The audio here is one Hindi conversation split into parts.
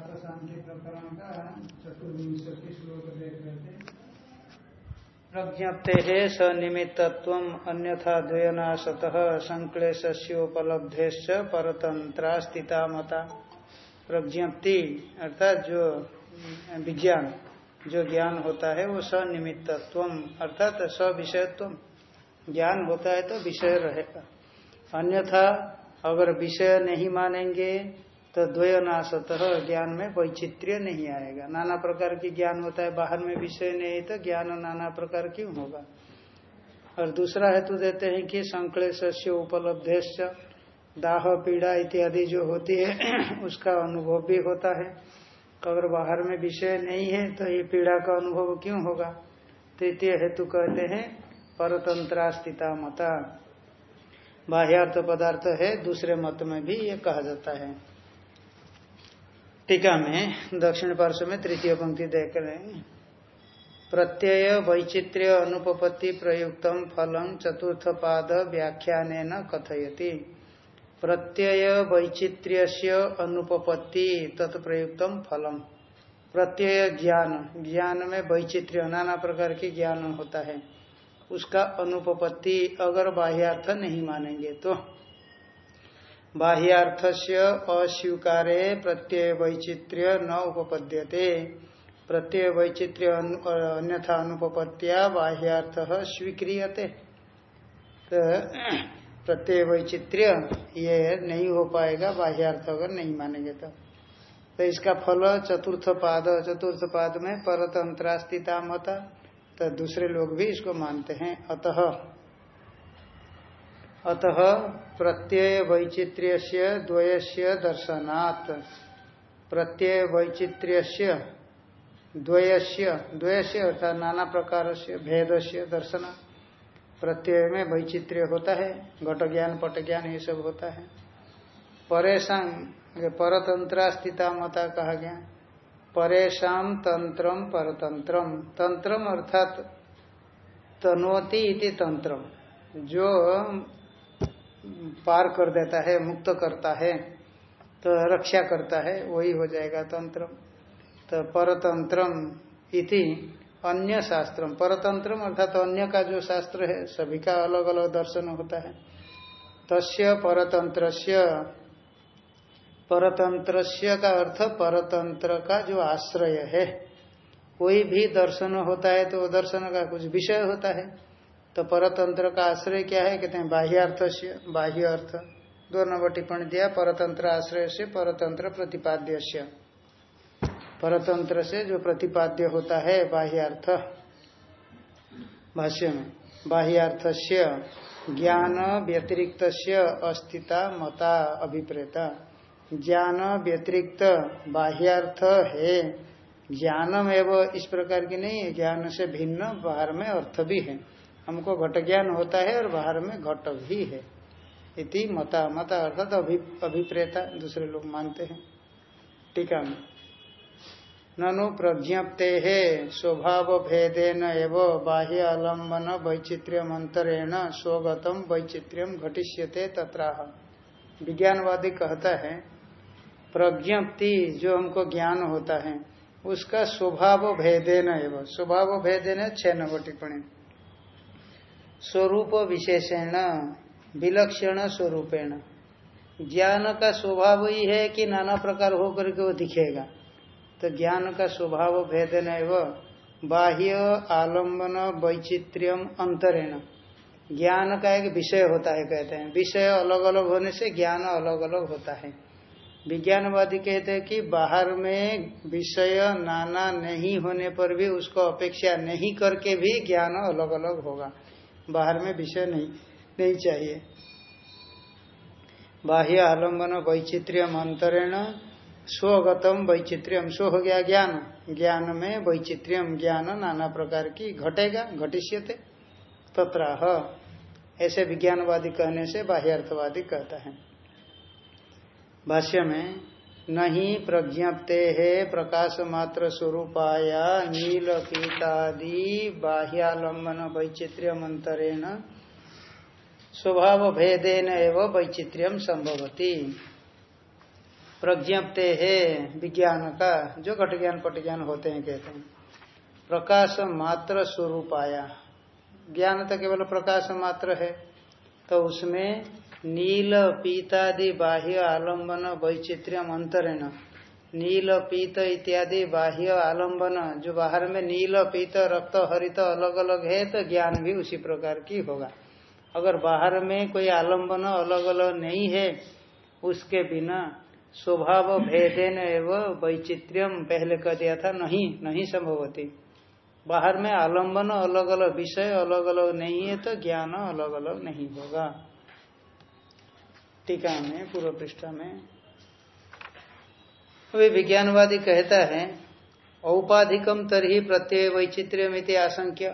पार्थ शांति प्रकरण का चतुर्विंशति श्लोक देख रहे थे प्रज्ञप्ते सनिमित्तत्व अन्यथा द्वयनाशत संक्लेशोपलब्धे परतंत्रा स्थिता मता प्रज्ञप्ति, अर्थात जो, विज्ञान, जो ज्ञान होता है, वो सनिमित्तत्व अर्थात सविषयत्व ज्ञान होता है तो विषय रहेगा। अन्यथा अगर विषय नहीं मानेंगे तो द्वयनाशत ज्ञान में वैचित्र्य नहीं आएगा। नाना प्रकार की ज्ञान होता है, बाहर में विषय नहीं तो ज्ञान नाना प्रकार क्यों होगा। और दूसरा हेतु देते हैं कि संकलेश उपलब्धेश दाह, पीड़ा इत्यादि जो होती है, उसका अनुभव भी होता है। अगर बाहर में विषय नहीं है तो ये पीड़ा का अनुभव क्यों होगा? तृतीय हेतु कहते हैं परतंत्रा स्थिता मता। बाह्यार्थ पदार्थ है, दूसरे मत में भी ये कहा जाता है। टीका में, दक्षिण पार्श्व में तृतीय पंक्ति देख रहे हैं। प्रत्यय वैचित्र्य अनुपपत्ति प्रयुक्त फलम चतुर्थ पाद व्याख्यान कथयति। प्रत्यय वैचित्र्य अनुपपत्ति तत्प्रयुक्त फलम। प्रत्यय ज्ञान। ज्ञान में वैचित्र्य, नाना प्रकार के ज्ञान होता है। उसका अनुपपत्ति अगर बाह्यार्थ नहीं मानेंगे तो। बाह्यार्थ से अस्वीकारे प्रत्यय वैचित्र्य न उपपद्यते। प्रत्यय वैचित्र्य अन्यथा अनुपत्या बाह्यार्थ स्वीक्रियते। तो प्रत्यय वैचित्र्य ये नहीं हो पाएगा, बाह्यार्थ अगर नहीं मानेंगे तो। तो इसका फल चतुर्थ पाद चतुर्थ पाद में परतंत्रा स्थिता मता तो दूसरे लोग भी इसको मानते हैं। अतः अतः प्रत्यय वैचित्र्य द्वयस्य दर्शनात्। प्रत्यय वैचित्र्य द्वयस्य द्वयस्य अर्थात नाना प्रकार से भेद से दर्शन। प्रत्यय में वैचित्र्य होता है घट ज्ञान पट ज्ञान ये सब होता है। परेशान परतंत्रा स्थिता मता कहा गया। परेशान तंत्रम, परतंत्रम। तंत्रम अर्थात तनोति इति तंत्रम। जो पार कर देता है, मुक्त करता है तो रक्षा करता है, वही हो जाएगा तंत्र। तो परतंत्रम इति अन्य शास्त्रम। परतंत्रम अर्थात तो अन्य का जो शास्त्र है, सभी का अलग अलग दर्शन होता है। तस्य परतंत्र परतंत्र का अर्थ परतंत्र का जो आश्रय है, कोई भी दर्शन होता है तो दर्शन का कुछ विषय होता है। तो परतंत्र का आश्रय क्या है? कहते हैं बाह्य अर्थ से बाह्य अर्थ दो नंबर टिप्पणी दिया, परतंत्र आश्रय से परतंत्र प्रतिपाद्य से। परतंत्र से जो प्रतिपाद्य होता है, बाह्यार्थ। भाष्य में, बाह्यार्थ से ज्ञान व्यतिरिक्त अस्थिता मता अभिप्रेता। ज्ञान व्यतिरिक्त बाह्यार्थ है। ज्ञानम एवं इस प्रकार की नहीं है, ज्ञान से भिन्न, बाहर में अर्थ भी है। हमको घट ज्ञान होता है और बाहर में घट भी है। इति मता मता अर्थात अभि, अभिप्रेता दूसरे लोग मानते हैं। टीका में ननु प्रज्ञप्ते है स्वभाव भेदेन एव बाह्य आलंबन वैचित्र्य मंत्रेण स्वगतम वैचित्र्यम घटिष्यते तत्राह। विज्ञानवादी कहता है प्रज्ञप्ति जो हमको ज्ञान होता है उसका स्वभाव भेदेन एवं। स्वभाव भेदेन छह नंबर टिप्पणी। स्वरूप विशेषण, विलक्षण स्वरूपेण। ज्ञान का स्वभाव ही है कि नाना प्रकार होकर के वो दिखेगा। तो ज्ञान का स्वभाव भेदन एवं, बाह्य आलंबन वैचित्र्यम अंतरेण। ज्ञान का एक विषय होता है कहते हैं। विषय अलग अलग होने से ज्ञान अलग अलग होता है। विज्ञानवादी कहते हैं कि बाहर में विषय नाना नहीं होने पर भी उसको अपेक्षा नहीं करके भी ज्ञान अलग अलग होगा। बाहर में विषय नहीं नहीं चाहिए। बाह्य आलंबन वैचित्र्यम अंतरेण, स्वगतम वैचित्र्यम। स्व हो गया ज्ञान। ज्ञान में वैचित्र्यम, ज्ञान नाना प्रकार की घटेगा, घटिष्यते। तत्राह। ऐसे विज्ञानवादी कहने से बाह्यार्थवादी कहता है। भाष्य में नहीं प्रज्ञप्ते है प्रकाश मात्र स्वरूपाया नील पीतादि बाह्यालंबन वैचित्र्य मंत्रेण स्वभाव भेदेन एवं वैचित्र्यम संभवती प्रज्ञप्ते है विज्ञान का जो घट ज्ञान पट ज्ञान होते हैं कहते हैं प्रकाश मात्र स्वरूप आया ज्ञान तो केवल प्रकाश मात्र है तो उसमें नील पीतादि बाह्य आलंबन वैचित्र्यम अंतरेण। नील पीत इत्यादि बाह्य आलंबन जो बाहर में नील पीत, रक्त, हरित, अलग अलग है तो ज्ञान भी उसी प्रकार की होगा। अगर बाहर में कोई आलंबन अलग अलग नहीं है, उसके बिना स्वभाव भेदेन एवं वैचित्र्यम पहले कह दिया था, नहीं नहीं संभवती। बाहर में आलंबन अलग अलग, विषय अलग अलग नहीं है तो ज्ञान अलग अलग नहीं होगा। टीका में पूर्व पृष्ठा में। वे विज्ञानवादी कहता है, औपाधिकम तरही प्रत्यय वैचित्र्य मिति आशंक्य।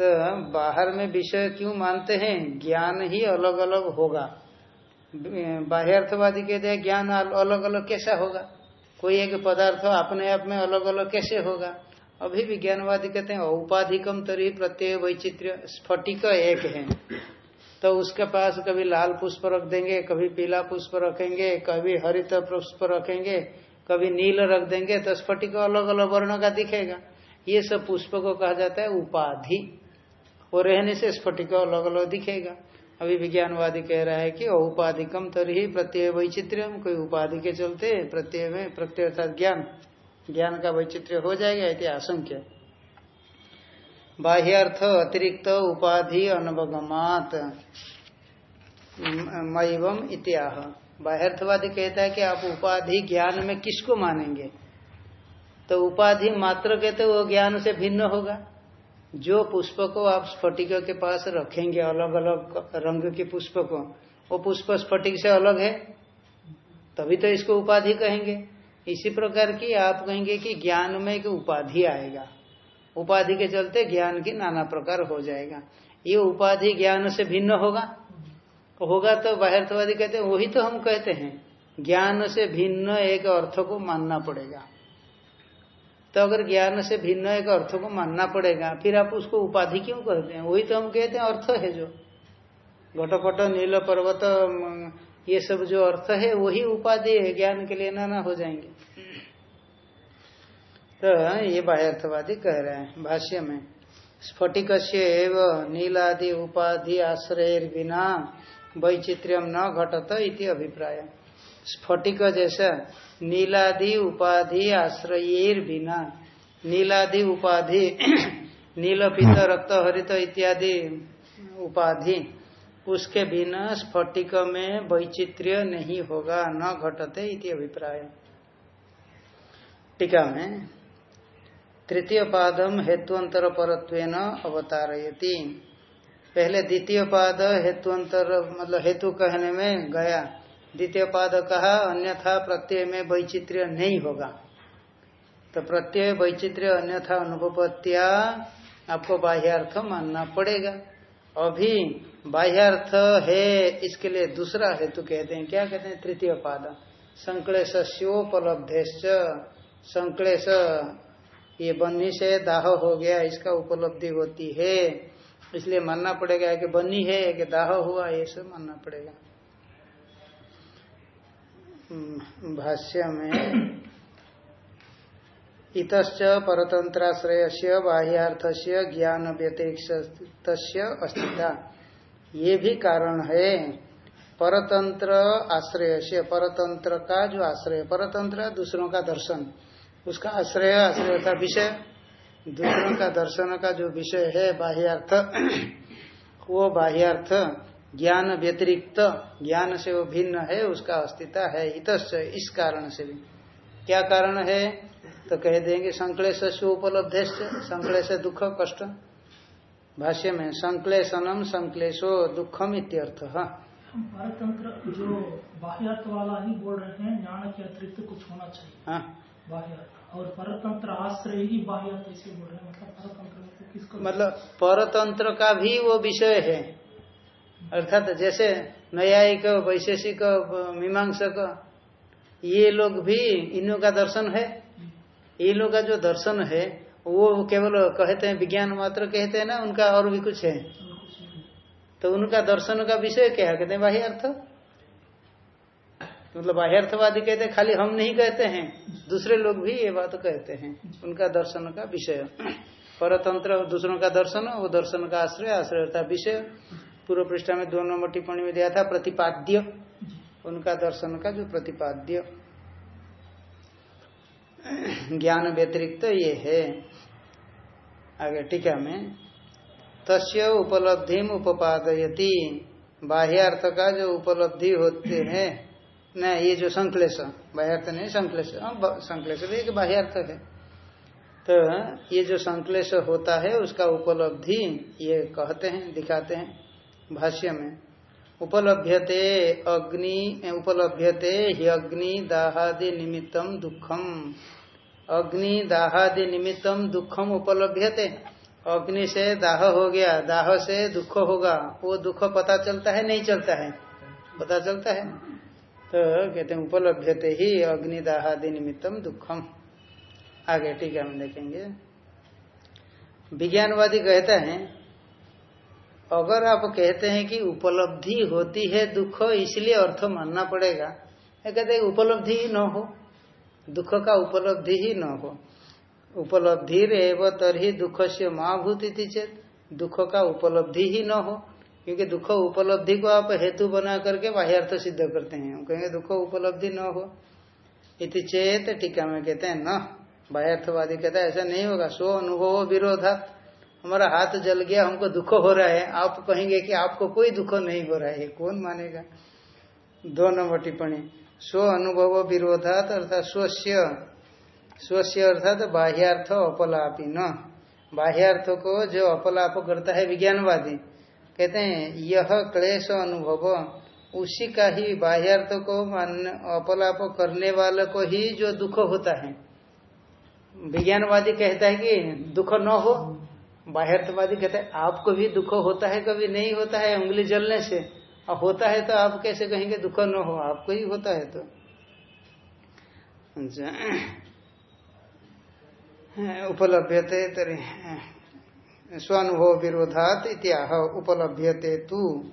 तो बाहर में विषय क्यों मानते हैं? ज्ञान ही अलग अलग होगा। बाह्य अर्थवादी कहते हैं, ज्ञान अलग अलग कैसा होगा? कोई एक पदार्थ अपने आप में अलग अलग कैसे होगा? अभी विज्ञानवादी कहते हैं, औपाधिकम तरी प्रत्यय वैचित्र्य, स्फटिक एक है। तो उसके पास कभी लाल पुष्प रख देंगे, कभी पीला पुष्प रखेंगे, कभी हरित पुष्प रखेंगे, कभी नील रख देंगे तो स्फटिक अलग अलग वर्ण का दिखेगा। ये सब पुष्प को कहा जाता है उपाधि। वो रहने से स्फटिक अलग अलग दिखेगा। अभी विज्ञानवादी कह रहा है कि औपाधिकम तरी प्रत्यय वैचित्र्य कोई उपाधि के चलते प्रत्यय में प्रत्यय अर्थात ज्ञान। ज्ञान का वैचित्र्य हो जाएगा इति आशंक्य बाह्यार्थ अतिरिक्त उपाधि अनवगमात मईवम इत्याह। बाह्यार्थवादी कहता है कि आप उपाधि ज्ञान में किसको मानेंगे? तो उपाधि मात्र कहते वो ज्ञान से भिन्न होगा। जो पुष्प को आप स्फटिक के पास रखेंगे अलग अलग रंग के पुष्प को वो पुष्प स्फटिक से अलग है। तभी तो इसको उपाधि कहेंगे। इसी प्रकार की आप कहेंगे कि ज्ञान में एक उपाधि आएगा। उपाधि के चलते ज्ञान की नाना प्रकार हो जाएगा। ये उपाधि ज्ञान से भिन्न होगा। होगा तो बाह्यर्थवादी कहते हैं, वही तो हम कहते हैं। ज्ञान से भिन्न एक अर्थ को मानना पड़ेगा। तो अगर ज्ञान से भिन्न एक अर्थ को मानना पड़ेगा, फिर आप उसको उपाधि क्यों कहते हैं? वही तो हम कहते हैं, अर्थ है जो। घटपट, नील पर्वत ये सब जो अर्थ है, वही उपाधि है। ज्ञान के लिए नाना हो जाएँगे। तो ये बाह्यर्थवादी कह रहे हैं, भाष्य में। स्फटिक नीलादि उपाधि आश्रय बिना वैचित्र्यम न घटत इति अभिप्राय। स्फटिक जैसा नीलादि उपाधि आश्रय बिना नीलादि उपाधि नील पित रक्त हरित इत्यादि उपाधि, उसके बिना स्फटिक में वैचित्र्य नहीं होगा, न घटते इति अभिप्राय। टीका में तृतीय पादम हेतुअंतर परत्व अवतारयती। पहले द्वितीय पाद हेतुअंतर मतलब हेतु कहने में गया। द्वितीय पाद कहा, अन्यथा प्रत्यय में वैचित्र्य नहीं होगा। तो प्रत्यय, वैचित्र्य, अन्यथा अनुपत्या आपको बाह्यार्थ मानना पड़ेगा। अभी बाह्यार्थ है, इसके लिए दूसरा हेतु कहते हैं। क्या कहते हैं? तृतीय पाद संकलेशोपलब्धेश संकलेश ये बन्नी से दाह हो गया इसका उपलब्धि होती है। इसलिए मानना पड़ेगा कि बन्नी है कि दाह हुआ ये सब मानना पड़ेगा। हम्म, भाष्य में इतच परतंत्राश्रय से बाह्यार्थ से ज्ञान व्यतिरिक्त ये भी कारण है। परतंत्र आश्रय से परतंत्र का जो आश्रय परतंत्र दूसरों का दर्शन। उसका आश्रय आश्रय था विषय दूसरों का दर्शन का जो विषय है बाह्यार्थ वो बाह्यार्थ ज्ञान व्यतिरिक्त ज्ञान से वो भिन्न है उसका अस्तित्व है इत इस कारण से भी। क्या कारण है? तो कह देंगे संकलेश से उपलब्ध संकलेश दुख कष्ट। भाष्य में संकलेशनम संकलेशो दुखम इत्यर्थ। जो बाह्यार्थ वाला ही बोल रहे हैं ज्ञान के अतिरिक्त कुछ होना चाहिए। हाँ? और परतंत्र आश्रय ही बाह्यार्थ इसे बोल रहे हैं मतलब परतंत्र किसको मतलब परतंत्र का भी वो विषय है। अर्थात जैसे न्यायिक वैशेषिक मीमांसक ये लोग भी इनों का दर्शन है। ये लोग का जो दर्शन है वो केवल कहते हैं विज्ञान मात्र कहते हैं ना उनका और भी कुछ है। तो उनका दर्शन का विषय क्या कहते हैं बाह्य अर्थ। मतलब बाह्यर्थवादी कहते हैं, खाली हम नहीं कहते हैं, दूसरे लोग भी ये बात कहते हैं, उनका दर्शन का विषय। परतंत्र, दूसरों का दर्शन, वो दर्शन का आश्रय आश्रय था विषय। पूर्व पृष्ठा में दो नंबर टिप्पणी में दिया था, प्रतिपाद्य। उनका दर्शन का जो प्रतिपाद्य। ज्ञान व्यतिरिक्त तो ये है। आगे टीका में, तस्य उपलब्धि उपादयती बाह्यार्थ का जो उपलब्धि होते हैं न ये जो संकलेश बाह्यार्थ नहीं संकलेश। हाँ, संकलेश भी एक बाह्यार्थ है। तो ये जो संकलेश होता है उसका उपलब्धि ये कहते हैं दिखाते हैं भाष्य में। उपलभ्यते अग्नि उपलभ्यते ही अग्नि दाहादि निमित्तम दुखम अग्नि दाहादि निमित्तम दुखम उपलभ्यते। अग्नि से दाह हो गया दाह से दुख होगा। वो दुख पता चलता है नहीं चलता है? पता चलता है? तो कहते हैं उपलभ्यते ही अग्निदाहादि निमित्तम दुखम। आगे ठीक है, हम देखेंगे। विज्ञानवादी कहते हैं, अगर आप कहते हैं कि उपलब्धि होती है दुख, इसलिए अर्थ मानना पड़ेगा। कहते हैं, उपलब्धि ही न हो, दुख का उपलब्धि ही न हो। उपलब्धि एवं तरही दुख से माँ भूति चेत, दुख का उपलब्धि ही न हो। क्योंकि दुख उपलब्धि को आप हेतु बना करके बाह्यार्थ सिद्ध करते हैं। हम कहेंगे, दुख उपलब्धि न हो। इति चेत टीका में कहते हैं, न। बाह्यार्थवादी कहता है, ऐसा नहीं होगा। सो अनुभव विरोधा हमारा हाथ जल गया, हमको दुख हो रहा है। आप कहेंगे कि आपको कोई दुख नहीं हो रहा है। कौन मानेगा? दो नंबर टिप्पणी। स्व अनुभव विरोधात अर्थात स्वस्य। स्वस्य अर्थात बाह्यार्थ अपलापी। न। बाह्यार्थ को जो अपलाप करता है विज्ञानवादी कहते हैं, यह क्लेश अनुभव। उसी का ही बाह्यार्थ को मान, अपलाप करने वाले को ही जो दुख होता है। विज्ञानवादी कहता है कि दुख न हो। बाह्यार्थवादी कहते हैं, आपको भी दुख होता है, कभी नहीं होता है, उंगली जलने से। और होता है तो आप कैसे कहेंगे दुख न हो? आपको ही होता है तो। उपलब्ध उपलब्धते तरी। स्वानुभव विरोधात इत्याह उपलभ्यते तू।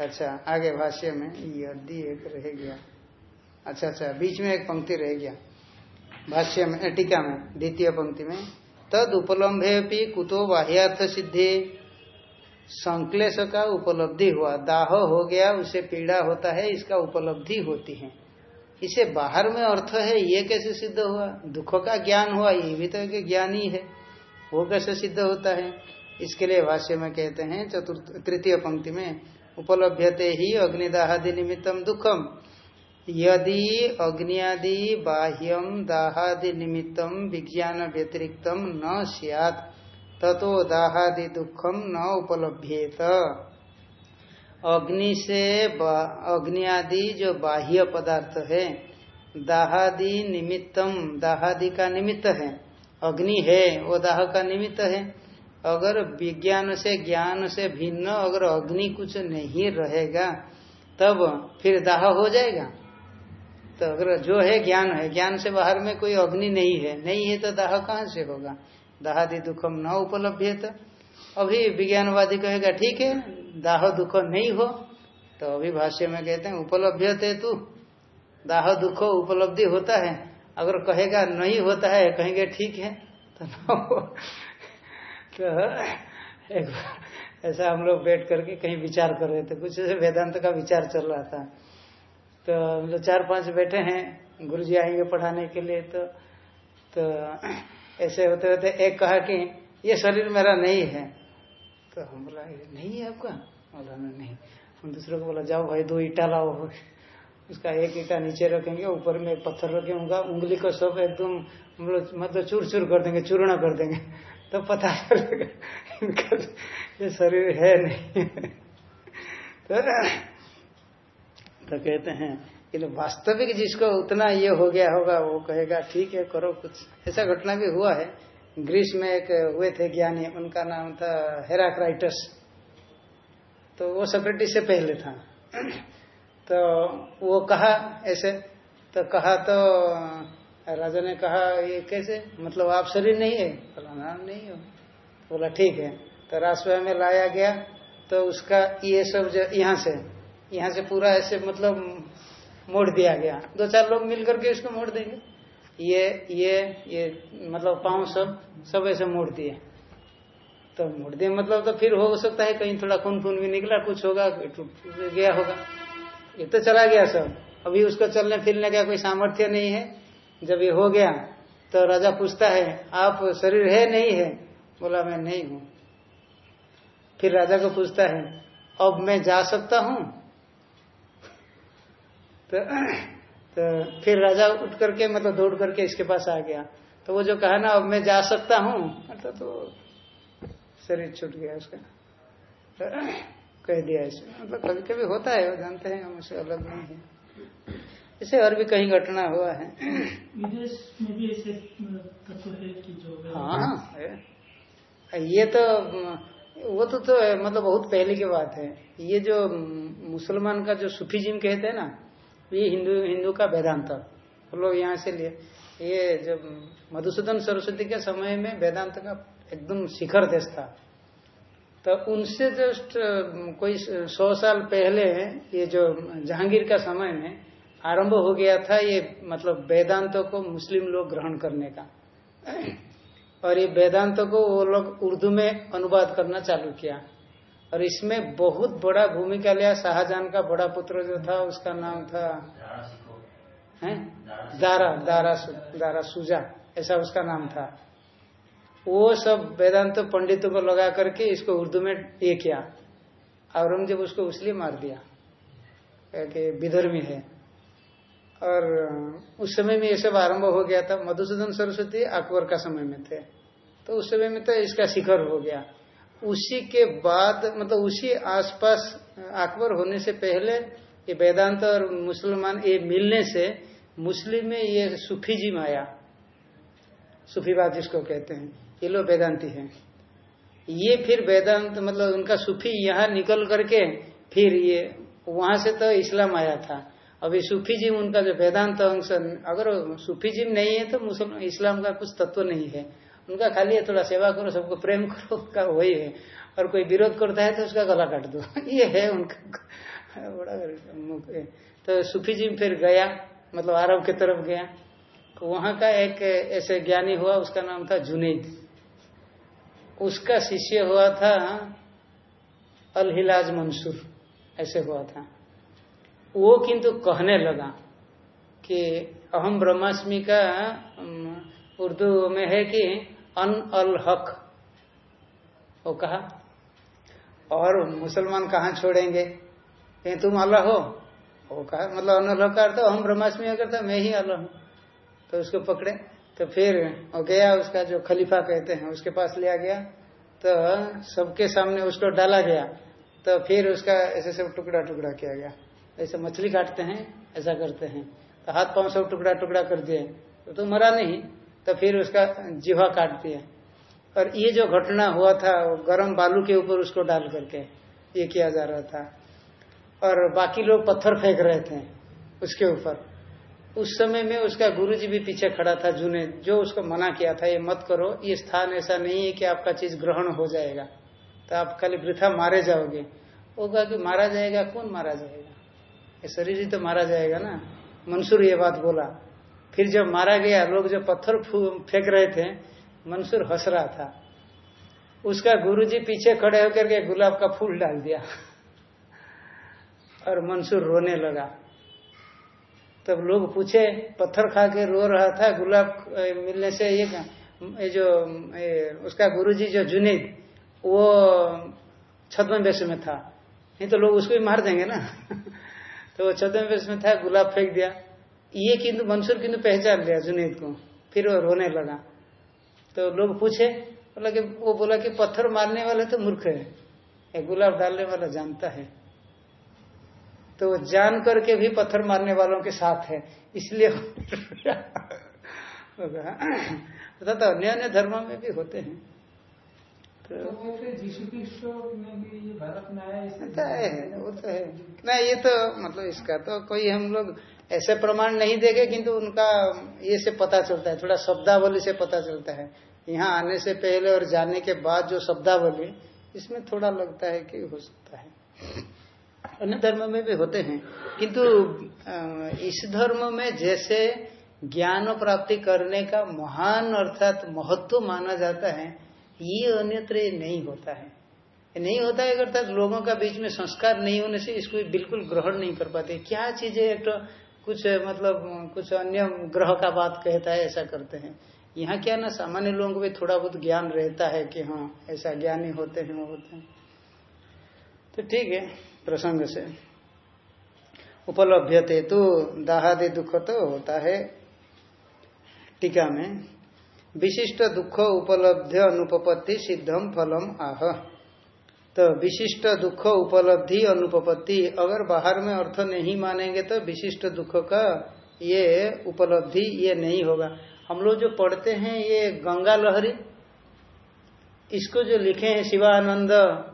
अच्छा आगे भाष्य में यदि एक रह गया। अच्छा अच्छा बीच में एक पंक्ति रह गया। भाष्य में, टीका में, द्वितीय पंक्ति में तद उपलम्भे भी कुतो बाह्यार्थ सिद्धि संकलेश का उपलब्धि हुआ। दाह हो गया, उसे पीड़ा होता है, इसका उपलब्धि होती है। इसे बाहर में अर्थ है, ये कैसे सिद्ध हुआ? दुख का ज्ञान हुआ, ये भी तो ज्ञान ही है। वो कैसे सिद्ध होता है। इसके लिए भाष्य में कहते हैं, चतुर्थ, तृतीय पंक्ति में, उपलभ्यते ही अग्निदाहादि निमित्तम दुखम। यदि अग्नियादि बाह्यम दाहादि निमित्तम विज्ञान व्यतिरिक्तम न सियात, ततो दाहादि दुखम न उपलभ्येत। अग्नि से अग्नि आदि जो बाह्य पदार्थ है, दाहादि निमित्तम दाहादि का निमित्त है अग्नि है वो दाह का निमित्त है। अगर विज्ञान से ज्ञान से भिन्न, अगर अग्नि कुछ नहीं रहेगा, तब फिर दाह हो जाएगा। तो अगर जो है ज्ञान है, ज्ञान से बाहर में कोई अग्नि नहीं है नहीं है तो दाह कहाँ से होगा? दाहादि दुखम न उपलब्ध तो अभी विज्ञानवादी कहेगा, ठीक है, दाह दुख नहीं हो। तो अभी भाष्य में कहते हैं उपलब्ध तू। दाह दुख उपलब्धि होता है। अगर कहेगा नहीं होता है, कहेंगे ठीक है तो ना हो तो एक ऐसा हम लोग बैठ करके कहीं विचार कर रहे थे। कुछ ऐसे वेदांत का विचार चल रहा था। तो हम लोग चार पाँच बैठे हैं गुरु जी आएँगे पढ़ाने के लिए तो तो ऐसे होते होते एक कहा कि, ये शरीर मेरा नहीं है। तो हम बोला, नहीं है आपका? बोला नहीं। हम दूसरे को बोला, जाओ भाई, दो ईटा लाओ। उसका एक ईटा नीचे रखेंगे ऊपर में एक पत्थर रखेंगे उंगली को सब एकदम मतलब चूर चूर कर देंगे चूर्ण कर देंगे। तो पता चलेगा ये शरीर है नहीं। तो, तो कहते हैं कि वास्तविक जिसको उतना ये हो गया होगा वो कहेगा ठीक है करो कुछ। ऐसा घटना भी हुआ है। ग्रीस में एक हुए थे ज्ञानी उनका नाम था हेराक्राइटस। तो वो सक्रेटिस से पहले था। तो वो कहा ऐसे तो कहा तो राजा ने कहा ये कैसे? मतलब आप शरीर नहीं है? बोला नाम हाँ, नहीं हो। बोला ठीक है। तो राजसभा में लाया गया तो उसका ये सब जो यहाँ से यहाँ से पूरा ऐसे मतलब मोड़ दिया गया। दो चार लोग मिल करके इसको मोड़ देंगे। ये ये ये मतलब पाँव सब सब ऐसे मोड़ दिए। तो मोड़ दिए मतलब तो फिर हो सकता है कहीं थोड़ा खून खून भी निकला कुछ होगा टूट गया होगा। ये तो चला गया सब। अभी उसको चलने फिरने का कोई सामर्थ्य नहीं है। जब ये हो गया तो राजा पूछता है, आप शरीर है नहीं है? बोला, मैं नहीं हूँ। फिर राजा को पूछता है, अब मैं जा सकता हूँ? तो तो फिर राजा उठ करके मतलब दौड़ करके इसके पास आ गया। तो वो जो कहा ना, अब मैं जा सकता हूँ मतलब तो शरीर छूट गया उसका। तो कह दिया इसे मतलब कभी कभी होता है वो जानते हैं हम उसे अलग नहीं है। इसे और भी कहीं घटना हुआ है। विदेश में भी ऐसे तत्व है कि जो हाँ। है। ये तो वो तो, तो मतलब बहुत पहले की बात है। ये जो मुसलमान का जो सुफीजिम कहते हैं ना ये हिंदू हिंदू का वेदांत हम लोग यहाँ से लिए। ये जब मधुसूदन सरस्वती के समय में वेदांत का एकदम शिखर देश था। तो उनसे जस्ट कोई सौ साल पहले ये जो जहांगीर का समय में आरंभ हो गया था ये मतलब वेदांतों को मुस्लिम लोग ग्रहण करने का। और ये वेदांतों को वो लोग उर्दू में अनुवाद करना चालू किया। और इसमें बहुत बड़ा भूमिका लिया। शाहजहां का बड़ा पुत्र जो था उसका नाम था है? दारा दारा दारा सुजा ऐसा उसका नाम था। वो सब वेदांत तो पंडितों को लगा करके इसको उर्दू में ये किया। औरंगज़ेब उसको उसलिए मार दिया कि विधर्मी है। और उस समय में ये सब आरंभ हो गया था। मधुसूदन सरस्वती अकबर का समय में थे। तो उस समय में तो इसका शिखर हो गया। उसी के बाद मतलब उसी आसपास अकबर होने से पहले ये वेदांत और मुसलमान ये मिलने से मुस्लिम में ये सूफीजिम आया सूफीवाद जिसको कहते हैं। ये लोग वेदांति हैं। ये फिर वेदांत मतलब उनका सूफी यहाँ निकल करके फिर ये, वहाँ से तो इस्लाम आया था। अभी सूफीजिम, उनका जो वेदांत अंश, अगर सूफीजिम नहीं है तो मुसलमान, इस्लाम का कुछ तत्व नहीं है। उनका खाली है, थोड़ा सेवा करो, सबको प्रेम करो, का वही है। और कोई विरोध करता है तो उसका गला काट दो। ये है उनका बड़ा तो सूफी जी फिर गया मतलब अरब की तरफ़ गया। तो वहाँ का एक ऐसे ज्ञानी हुआ, उसका नाम था जुनेद। उसका शिष्य हुआ था अलहिलाज मंसूर, ऐसे हुआ था। वो किंतु कहने लगा कि अहम ब्रह्मास्मि का उर्दू में है कि अन अल हक। वो कहा, और मुसलमान कहाँ छोड़ेंगे? कहीं तुम अल्लाह हो? वो कहा मतलब अन अल का अर्थ अहम ब्रह्माष्टमी अगर था मैं ही अल्लाह हूँ। तो उसको पकड़े। तो फिर वो गया उसका जो खलीफा कहते हैं उसके पास लिया गया। तो सबके सामने उसको डाला गया। तो फिर उसका ऐसे सब टुकड़ा टुकड़ा किया गया। ऐसे मछली काटते हैं ऐसा करते हैं। तो हाथ पाँव सब टुकड़ा टुकड़ा कर दिए। तो, तो मरा नहीं। तो फिर उसका जीवा काट दिया। और ये जो घटना हुआ था वो गर्म बालू के ऊपर उसको डाल करके ये किया जा रहा था। और बाकी लोग पत्थर फेंक रहे थे उसके ऊपर। उस समय में उसका गुरुजी भी पीछे खड़ा था, जूने, जो उसको मना किया था, ये मत करो, ये स्थान ऐसा नहीं है कि आपका चीज़ ग्रहण हो जाएगा तो आप खाली वृथा मारे जाओगे। वो कहा कि, मारा जाएगा? कौन मारा जाएगा? ये शरीर ही तो मारा जाएगा ना। मंसूर ये बात बोला। फिर जब मारा गया, लोग जो पत्थर फेंक रहे थे, मंसूर हंस रहा था। उसका गुरुजी पीछे खड़े होकर के गुलाब का फूल डाल दिया। और मंसूर रोने लगा। तब लोग पूछे पत्थर खा के रो रहा था गुलाब मिलने से ये ये जो ये, उसका गुरुजी जो जुनेद वो छदम वेश में था। नहीं तो लोग उसको भी मार देंगे ना? तो वो छदम वेश में था गुलाब फेंक दिया। ये किंतु मंसूर किंतु पहचान लिया जुनेद को। फिर वो रोने लगा। तो लोग पूछे बोला कि वो बोला कि पत्थर मारने वाले तो मूर्ख है। गुलाब डालने वाला जानता है। तो जान करके भी पत्थर मारने वालों के साथ है इसलिए तथा तो अन्य अन्य धर्मों में भी होते हैं। तो, तो भारत में आया वो तो है। ना ये तो मतलब इसका तो कोई हम लोग ऐसे प्रमाण नहीं देंगे किंतु उनका ये से पता चलता है थोड़ा शब्दावली से पता चलता है। यहाँ आने से पहले और जाने के बाद जो शब्दावली इसमें थोड़ा लगता है कि हो सकता है। अन्य धर्म में भी होते हैं। किंतु इस धर्म में जैसे ज्ञान प्राप्ति करने का महान अर्थात महत्व माना जाता है, ये अन्यत्र नहीं होता है। नहीं होता है अर्थात लोगों का बीच में संस्कार नहीं होने से इसको बिल्कुल ग्रहण नहीं कर पाते। क्या चीज़ें एक तो कुछ मतलब कुछ अन्य ग्रह का बात कहता है, ऐसा करते हैं। यहाँ क्या ना, सामान्य लोगों को भी थोड़ा बहुत ज्ञान रहता है कि हाँ ऐसा ज्ञानी होते हैं, वो होते हैं। तो ठीक है। प्रसंग से। उपलब्धते तो दाहादि दुख तो होता है। टीका में, विशिष्ट दुख उपलब्ध अनुपपत्ति सिद्धम फलम आह। तो विशिष्ट दुख उपलब्धि अनुपपत्ति, अगर बाहर में अर्थ नहीं मानेंगे तो विशिष्ट दुख का ये उपलब्धि ये नहीं होगा। हम लोग जो पढ़ते हैं ये गंगा लहरी, इसको जो लिखे हैं शिवानंद,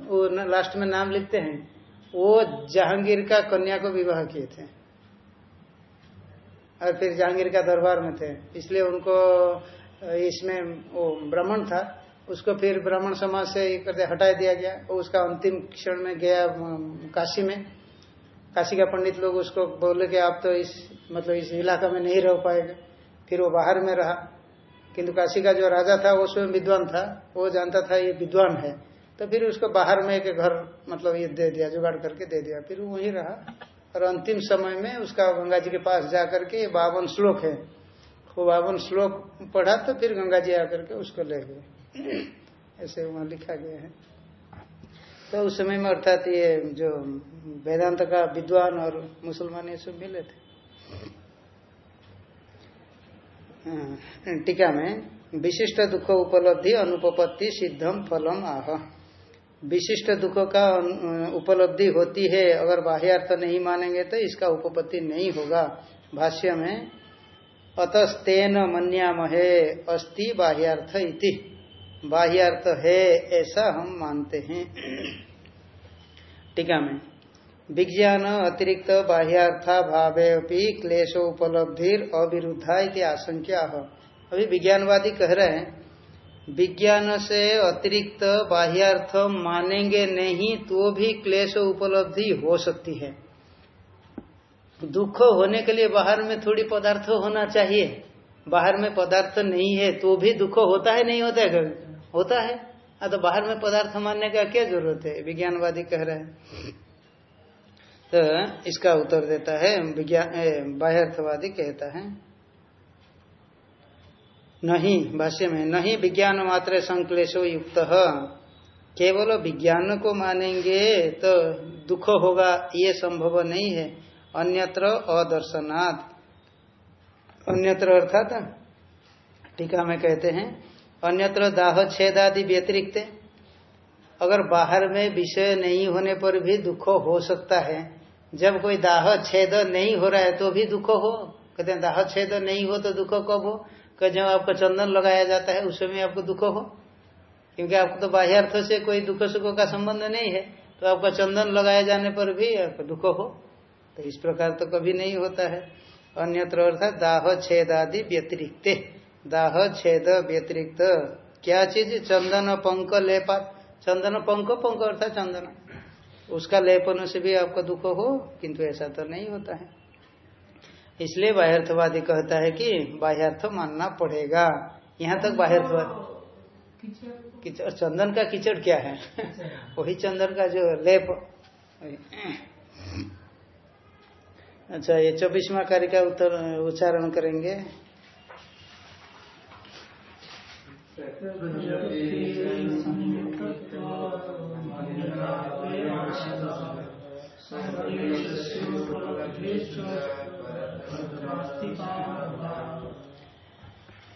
वो लास्ट में नाम लिखते हैं। वो जहांगीर का कन्या को विवाह किए थे। और फिर जहांगीर का दरबार में थे। इसलिए उनको, इसमें वो ब्राह्मण था। उसको फिर ब्राह्मण समाज से ये करते हटा दिया गया। और उसका अंतिम क्षण में गया काशी में। काशी का पंडित लोग उसको बोले कि आप तो इस मतलब इस इलाका में नहीं रह पाएगा। फिर वो बाहर में रहा। किंतु काशी का जो राजा था, वो स्वयं विद्वान था। वो जानता था ये विद्वान है। तो फिर उसको बाहर में एक घर मतलब ये दे दिया जुगाड़ करके दे दिया। फिर वहीं रहा। और अंतिम समय में उसका गंगा जी के पास जा करके ये बावन श्लोक है। वो बावन श्लोक पढ़ा तो फिर गंगा जी आकर के उसको ले गए। ऐसे वहाँ लिखा गया है। तो उस समय में अर्थात ये जो वेदांत का विद्वान और मुसलमान ये सब मिले थे। हाँ, टीका में विशिष्ट दुख उपलब्धि अनुपपत्ति सिद्धम फलम आह। विशिष्ट दुख का उपलब्धि होती है, अगर बाह्यार्थ नहीं मानेंगे तो इसका उपपत्ति नहीं होगा, भाष्य में। अतस्तेन मन्यामहे, अस्ति बाह्यार्थ इति। बाह्यार्थ है, ऐसा हम मानते हैं। टीका में। विज्ञान अतिरिक्त बाह्यार्था भावे क्लेशो उपलब्धि अविरुद्धा इति आशंका अभी विज्ञानवादी कह रहे हैं विज्ञान से अतिरिक्त बाह्यार्थ मानेंगे नहीं तो भी क्लेश उपलब्धि हो सकती है। दुख होने के लिए बाहर में थोड़ी पदार्थ होना चाहिए। बाहर में पदार्थ नहीं है तो भी दुख होता है, नहीं होता है होता है। तो बाहर में पदार्थ मानने का क्या ज़रूरत है? विज्ञानवादी कह रहे हैं। तो इसका उत्तर देता है विज्ञान बाह्यर्थवादी कहता है नहीं, भाष्य में, नहीं विज्ञान मात्र संकलेशो युक्त। केवल विज्ञान को मानेंगे तो दुख होगा, ये संभव नहीं है। अन्यत्र अदर्शनाथ अन्यत्र अर्थात टीका में कहते हैं, अन्यत्र दाह छेद आदि व्यतिरिक्त। अगर बाहर में विषय नहीं होने पर भी दुख हो सकता है, जब कोई दाह छेद नहीं हो रहा है तो भी दुख हो। कहते हैं, दाह छेद नहीं हो तो दुख कब हो? कि जब आपको चंदन लगाया जाता है, उस समय आपको दुख हो? क्योंकि आपको तो बाह्यार्थ से कोई दुख सुख का संबंध नहीं है तो आपका चंदन लगाए जाने पर भी आपको दुख हो। तो इस प्रकार तो कभी नहीं होता है। अन्यत्र अर्थात दाह छेद आदि व्यतिरिक्त। दाह छेद व्यतिरिक्त। क्या चीज़? चंदन पंक लेपा चंदन पंक पंक अर्थात चंदन। उसका लेपन से भी आपका दुख हो, किंतु ऐसा तो नहीं होता है। इसलिए बाह्यर्थवादी कहता है कि बाह्यार्थ मानना पड़ेगा। यहाँ तक बाह्यर्थवाद किचड़ चंदन का कीचड़ क्या है? वही चंदन का जो लेप अच्छा ये चौबीसवा कार्य का उत्तर उच्चारण करेंगे।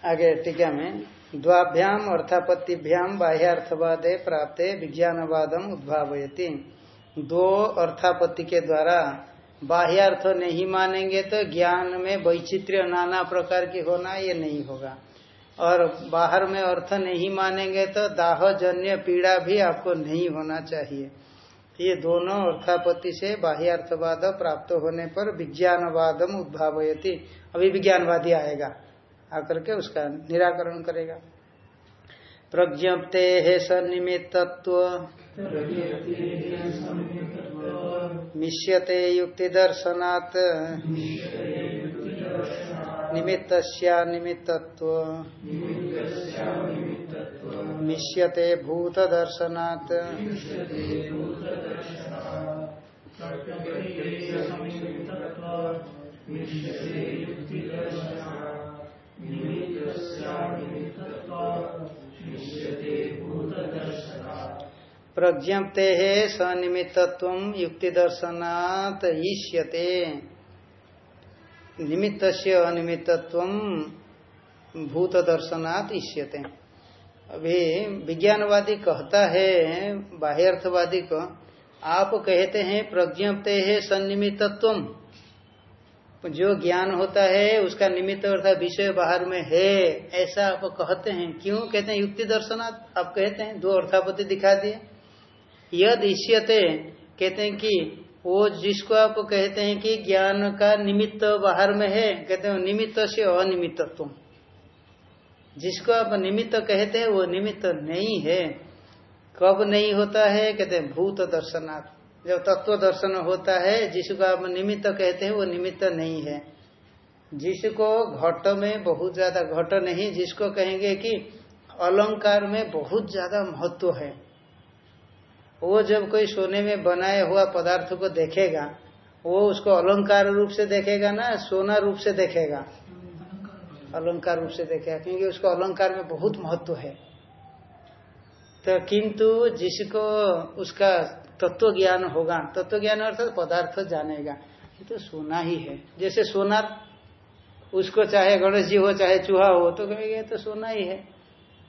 आगे टीका में, द्वाभ्याम अर्थापत्तिभ्याम बाह्यार्थवादे प्राप्त विज्ञानवादम उद्भावयती। दो अर्थापत्ति के द्वारा बाह्यार्थ नहीं मानेंगे तो ज्ञान में वैचित्र्य नाना प्रकार की होना ये नहीं होगा। और बाहर में अर्थ नहीं मानेंगे तो दाहजन्य पीड़ा भी आपको नहीं होना चाहिए। ये दोनों अर्थापत्ति से बाह्यार्थवाद प्राप्त होने पर विज्ञानवादम उद्भावयती। अभी विज्ञानवादी आएगा, आकर के उसका निराकरण करेगा। प्रज्ञप्ते है सन्निमित्तत्व। मिश्यते युक्ति दर्शनात्। निमित्त निमित्तत्व। मिश्यते भूत दर्शनात् प्रज्ञप्ते सनिमित्तत्व युक्ति दर्शनात् ईष्यते। निमित्त अनिमित्तत्व भूत दर्शनात् ईष्यते। अभी विज्ञानवादी कहता है बाह्य अर्थवादी को, आप कहते हैं प्रज्ञप्ते है सन्निमित्तत्व। जो ज्ञान होता है, उसका निमित्त अर्थात विषय बाहर में है। ऐसा आप कहते हैं। क्यों कहते हैं? युक्ति दर्शनात्, आप कहते हैं। दो अर्थापति दिखा दिए। यद ईष्यते कहते हैं कि वो जिसको आप कहते हैं कि ज्ञान का निमित्त बाहर में है, कहते हैं निमित्त से अनिमित्तत्व। जिसको आप निमित्त कहते हैं, वो निमित्त नहीं है। कब नहीं होता है? कहते हैं, भूत दर्शनार्थ जब तत्व दर्शन होता है, जिसको आप निमित्त कहते हैं, वो निमित्त नहीं है। जिसको घट में बहुत ज़्यादा, घट नहीं, जिसको कहेंगे कि अलंकार में बहुत ज़्यादा महत्व है। वो जब कोई सोने में बनाया हुआ पदार्थ को देखेगा, वो उसको अलंकार रूप से देखेगा ना, सोना रूप से देखेगा। अलंकार रूप से देखेगा क्योंकि उसको अलंकार में बहुत महत्व है। तो किंतु जिसको उसका तत्व ज्ञान होगा तत्व ज्ञान अर्थात पदार्थ जानेगा, ये तो सोना ही है। जैसे सोना उसको चाहे गणेश जी हो, चाहे चूहा हो तो कहेंगे तो सोना ही है।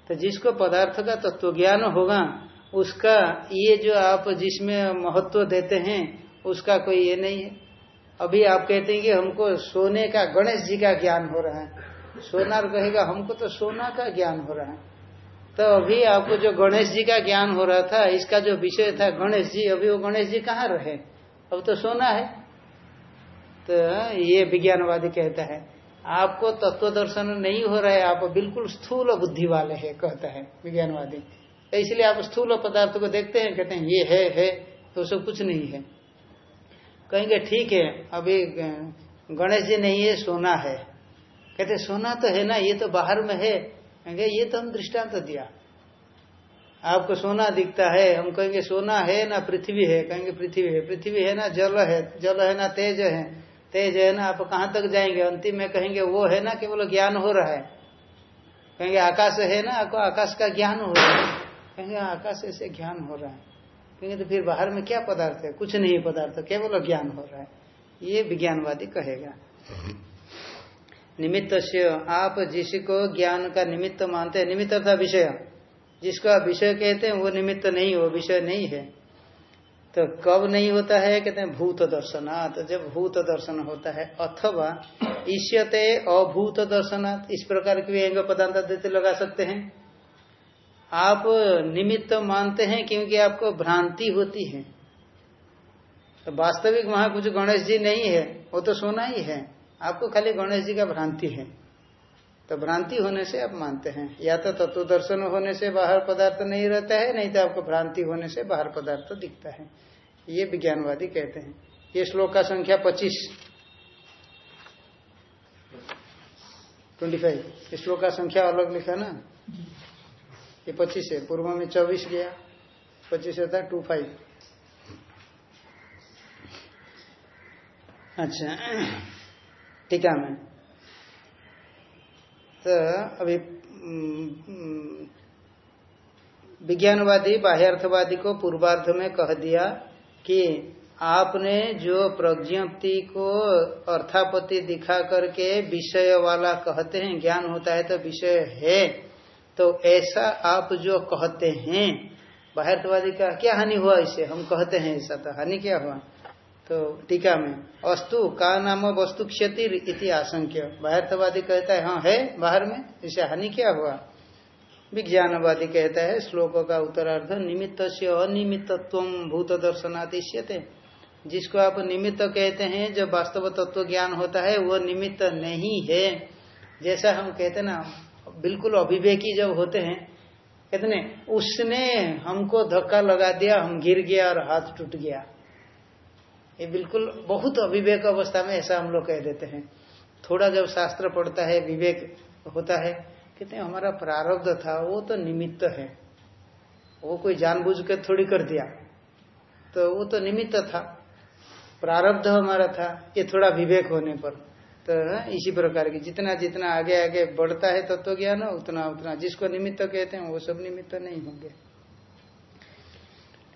तो जिसको पदार्थ का तत्व ज्ञान होगा, उसका ये जो आप जिसमें महत्व देते हैं, उसका कोई ये नहीं है। अभी आप कहते हैं कि हमको सोने का, गणेश जी का ज्ञान हो रहा है। सोनार कहेगा, हमको तो सोना का ज्ञान हो रहा है। तो अभी आपको जो गणेश जी का ज्ञान हो रहा था, इसका जो विषय था गणेश जी, अभी वो गणेश जी कहाँ रहे? अब तो सोना है। तो ये विज्ञानवादी कहता है, आपको तत्व दर्शन नहीं हो रहा है, आप बिल्कुल स्थूल बुद्धि वाले है, कहता है विज्ञानवादी। तो इसलिए आप स्थूल पदार्थ को देखते हैं, कहते हैं, ये है है। तो सब कुछ नहीं है। कहेंगे, ठीक है, अभी गणेश जी नहीं है, सोना है। कहते, सोना तो है ना, ये तो बाहर में है। कहेंगे ये तो हम दृष्टांत तो दिया। आपको सोना दिखता है। हम कहेंगे, सोना है ना, पृथ्वी है। कहेंगे, पृथ्वी है। पृथ्वी है ना, जल है। जल है ना, तेज है। तेज है ना, आप कहाँ तक जाएँगे? अंतिम में कहेंगे, वो है ना, केवल ज्ञान हो रहा है। कहेंगे, आकाश है ना, आपको आकाश का ज्ञान हो रहा है। कहेंगे, आकाश ऐसे ज्ञान हो रहा है। कहेंगे तो फिर बाहर में क्या पदार्थ है? कुछ नहीं, पदार्थ केवल ज्ञान हो रहा है। ये विज्ञानवादी कहेगा। निमित्त आप जिसको ज्ञान का निमित्त मानते हैं, निमित्त था विषय। जिसको आप विषय कहते हैं, वो निमित्त नहीं हो विषय नहीं है। तो कब नहीं होता है? कहते हैं भूत दर्शनात्। जब भूत दर्शन होता है, अथवा ईष्यते अभूत दर्शनात्। इस प्रकार की भी पदार्थ देते लगा सकते हैं। आप निमित्त मानते हैं क्योंकि आपको भ्रांति होती है। तो वास्तविक वहाँ कुछ गणेश जी नहीं है, वो तो सोना ही है। आपको खाली गणेश जी का भ्रांति है। तो भ्रांति होने से आप मानते हैं। या तो तत्व दर्शन होने से बाहर पदार्थ नहीं रहता है, नहीं तो आपको भ्रांति होने से बाहर पदार्थ दिखता है। ये विज्ञानवादी कहते हैं। ये श्लोक का संख्या पच्चीस। Twenty five. श्लोक का संख्या अलग लिखा ना? ये पच्चीस है। पूर्व में चौबीस गया। पच्चीस होता टू फाइव। अच्छा। टीका में तो अभी विज्ञानवादी, बाह्यार्थवादी को पूर्वार्ध में कह दिया कि आपने जो प्रज्ञप्ति को अर्थापति दिखा करके विषय वाला कहते हैं, ज्ञान होता है तो विषय है। तो ऐसा आप जो कहते हैं बाह्यवादी का क्या हानि हुआ इसे? हम कहते हैं ऐसा तो हानि क्या हुआ? तो टीका में, अस्तु, का नाम वस्तु क्षति इति आशंक्य। बाह्यवादी कहता है हाँ है, बाहर में। इसे हानि क्या हुआ? विज्ञानवादी कहता है, श्लोक का उत्तरार्ध निमित्त से अनियमित्व भूत दर्शनातिश्यते जिसको आप निमित्त कहते हैं जब वास्तव तत्व ज्ञान होता है, वो निमित्त नहीं है। जैसा हम कहते ना, बिल्कुल अभिवेकी जब होते हैं, कहते कितने उसने हमको धक्का लगा दिया, हम गिर गया और हाथ टूट गया। ये बिल्कुल बहुत अविवेक अवस्था में ऐसा हम लोग कह देते हैं। थोड़ा जब शास्त्र पढ़ता है, विवेक होता है, कहते हैं, हमारा प्रारब्ध था, वो तो निमित्त है। वो कोई जानबूझ के थोड़ी कर दिया। तो वो तो निमित्त था। प्रारब्ध हमारा था, ये थोड़ा विवेक होने पर। तो इसी प्रकार की, जितना जितना आगे आगे बढ़ता है तत्व तो ज्ञान, उतना उतना। जिसको निमित्त कहते हैं, वो सब निमित्त नहीं होंगे।